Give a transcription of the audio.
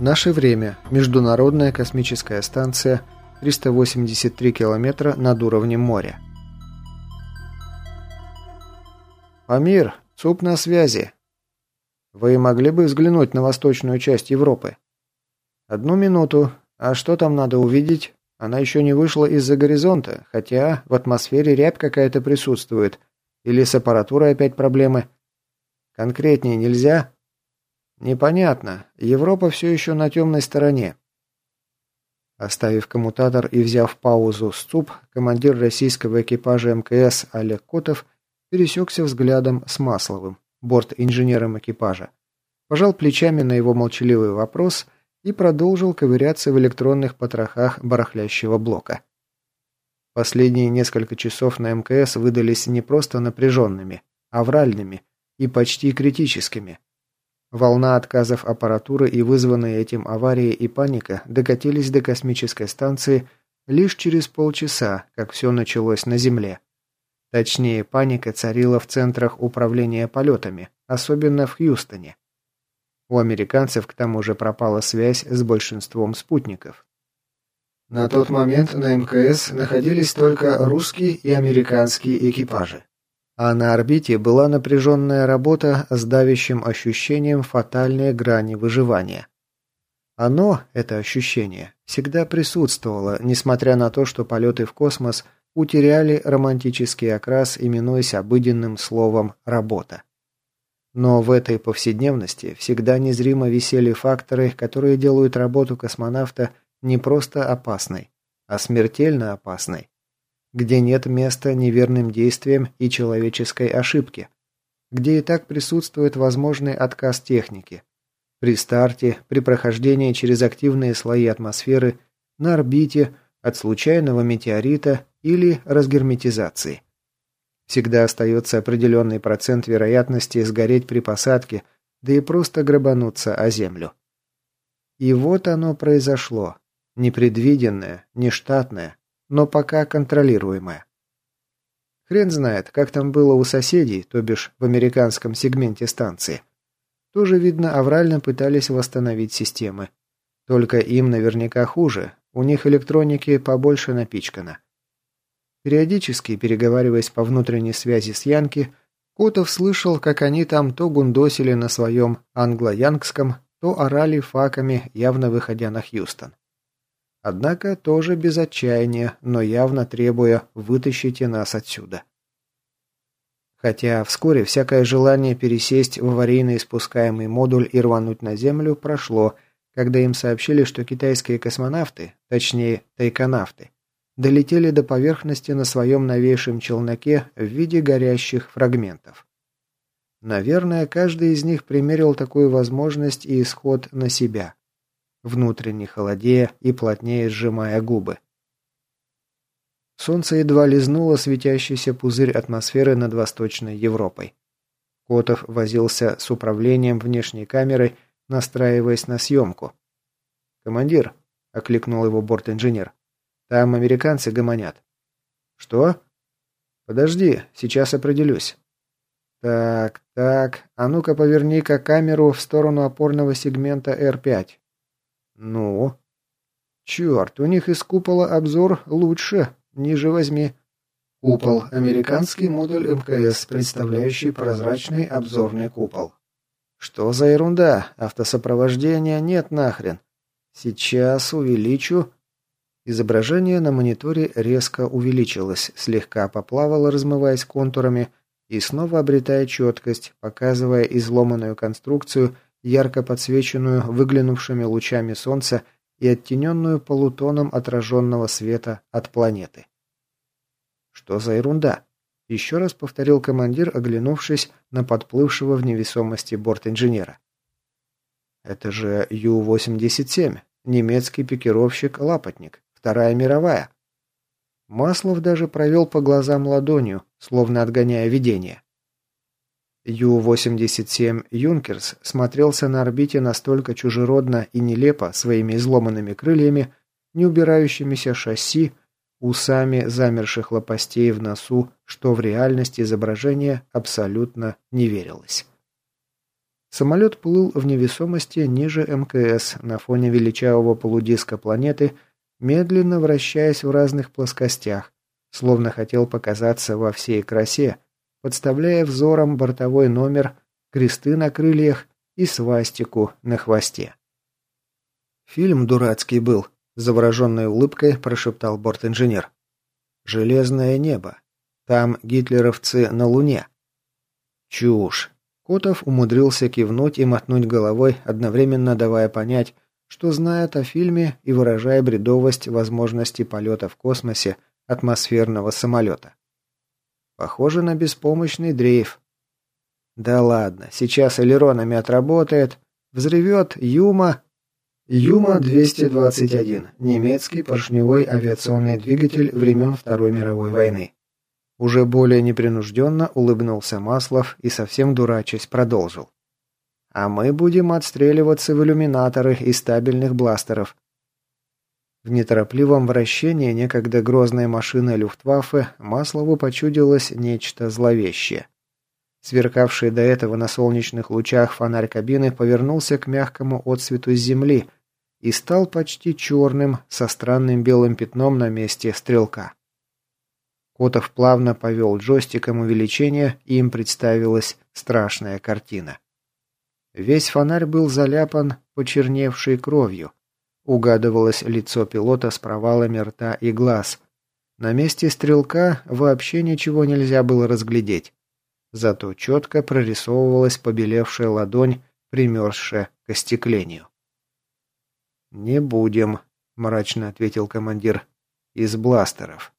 Наше время. Международная космическая станция. 383 километра над уровнем моря. «Памир, ЦУП на связи. Вы могли бы взглянуть на восточную часть Европы?» «Одну минуту. А что там надо увидеть? Она еще не вышла из-за горизонта, хотя в атмосфере рябь какая-то присутствует. Или с аппаратурой опять проблемы?» «Конкретнее нельзя?» «Непонятно. Европа все еще на темной стороне». Оставив коммутатор и взяв паузу СЦУП, командир российского экипажа МКС Олег Котов пересекся взглядом с Масловым, борт-инженером экипажа, пожал плечами на его молчаливый вопрос и продолжил ковыряться в электронных потрохах барахлящего блока. Последние несколько часов на МКС выдались не просто напряженными, авральными и почти критическими. Волна отказов аппаратуры и вызванные этим аварии и паника докатились до космической станции лишь через полчаса, как все началось на Земле. Точнее, паника царила в центрах управления полетами, особенно в Хьюстоне. У американцев к тому же пропала связь с большинством спутников. На тот момент на МКС находились только русские и американские экипажи. А на орбите была напряженная работа с давящим ощущением фатальной грани выживания. Оно, это ощущение, всегда присутствовало, несмотря на то, что полеты в космос утеряли романтический окрас, именуясь обыденным словом «работа». Но в этой повседневности всегда незримо висели факторы, которые делают работу космонавта не просто опасной, а смертельно опасной где нет места неверным действиям и человеческой ошибке, где и так присутствует возможный отказ техники. При старте, при прохождении через активные слои атмосферы, на орбите, от случайного метеорита или разгерметизации. Всегда остается определенный процент вероятности сгореть при посадке, да и просто грабануться о землю. И вот оно произошло. Непредвиденное, нештатное, но пока контролируемая. Хрен знает, как там было у соседей, то бишь в американском сегменте станции. Тоже, видно, аврально пытались восстановить системы. Только им наверняка хуже, у них электроники побольше напичкано. Периодически, переговариваясь по внутренней связи с Янки, Котов слышал, как они там то гундосили на своем англо-янгском, то орали факами, явно выходя на Хьюстон. Однако тоже без отчаяния, но явно требуя «вытащите нас отсюда». Хотя вскоре всякое желание пересесть в аварийный спускаемый модуль и рвануть на Землю прошло, когда им сообщили, что китайские космонавты, точнее тайконавты, долетели до поверхности на своем новейшем челноке в виде горящих фрагментов. Наверное, каждый из них примерил такую возможность и исход на себя внутренне холодея и плотнее сжимая губы. Солнце едва лизнуло светящийся пузырь атмосферы над Восточной Европой. Котов возился с управлением внешней камеры, настраиваясь на съемку. «Командир», — окликнул его борт-инженер, — «там американцы гомонят». «Что?» «Подожди, сейчас определюсь». «Так, так, а ну-ка поверни-ка камеру в сторону опорного сегмента Р-5. «Ну?» «Черт, у них из купола обзор лучше. Ниже возьми». Купол – американский модуль МКС, представляющий прозрачный обзорный купол. «Что за ерунда? Автосопровождения нет нахрен. Сейчас увеличу». Изображение на мониторе резко увеличилось, слегка поплавало, размываясь контурами, и снова обретая четкость, показывая изломанную конструкцию ярко подсвеченную выглянувшими лучами солнца и оттененную полутоном отраженного света от планеты. «Что за ерунда?» – еще раз повторил командир, оглянувшись на подплывшего в невесомости борт-инженера. «Это же Ю-87, немецкий пикировщик-лапотник, Вторая мировая». Маслов даже провел по глазам ладонью, словно отгоняя видение. Ю-87 «Юнкерс» смотрелся на орбите настолько чужеродно и нелепо своими изломанными крыльями, не убирающимися шасси, усами замерших лопастей в носу, что в реальность изображения абсолютно не верилось. Самолет плыл в невесомости ниже МКС на фоне величавого полудиска планеты, медленно вращаясь в разных плоскостях, словно хотел показаться во всей красе, подставляя взором бортовой номер, кресты на крыльях и свастику на хвосте. Фильм дурацкий был, завороженной улыбкой прошептал бортинженер. «Железное небо. Там гитлеровцы на Луне». «Чушь!» Котов умудрился кивнуть и мотнуть головой, одновременно давая понять, что знает о фильме и выражая бредовость возможности полета в космосе атмосферного самолета. Похоже на беспомощный дрейф. Да ладно, сейчас элеронами отработает, взрывет Юма, Юма-221. Немецкий поршневой авиационный двигатель времен Второй мировой войны. Уже более непринужденно улыбнулся Маслов и совсем дурачась продолжил. А мы будем отстреливаться в иллюминаторы из стабильных бластеров. В неторопливом вращении некогда грозной машины Люфтваффе Маслову почудилось нечто зловещее. Сверкавший до этого на солнечных лучах фонарь кабины повернулся к мягкому отсвету земли и стал почти черным, со странным белым пятном на месте стрелка. Котов плавно повел джойстиком увеличения, и им представилась страшная картина. Весь фонарь был заляпан почерневшей кровью. Угадывалось лицо пилота с провалами рта и глаз. На месте стрелка вообще ничего нельзя было разглядеть. Зато четко прорисовывалась побелевшая ладонь, примерзшая к остеклению. «Не будем», — мрачно ответил командир. «Из бластеров».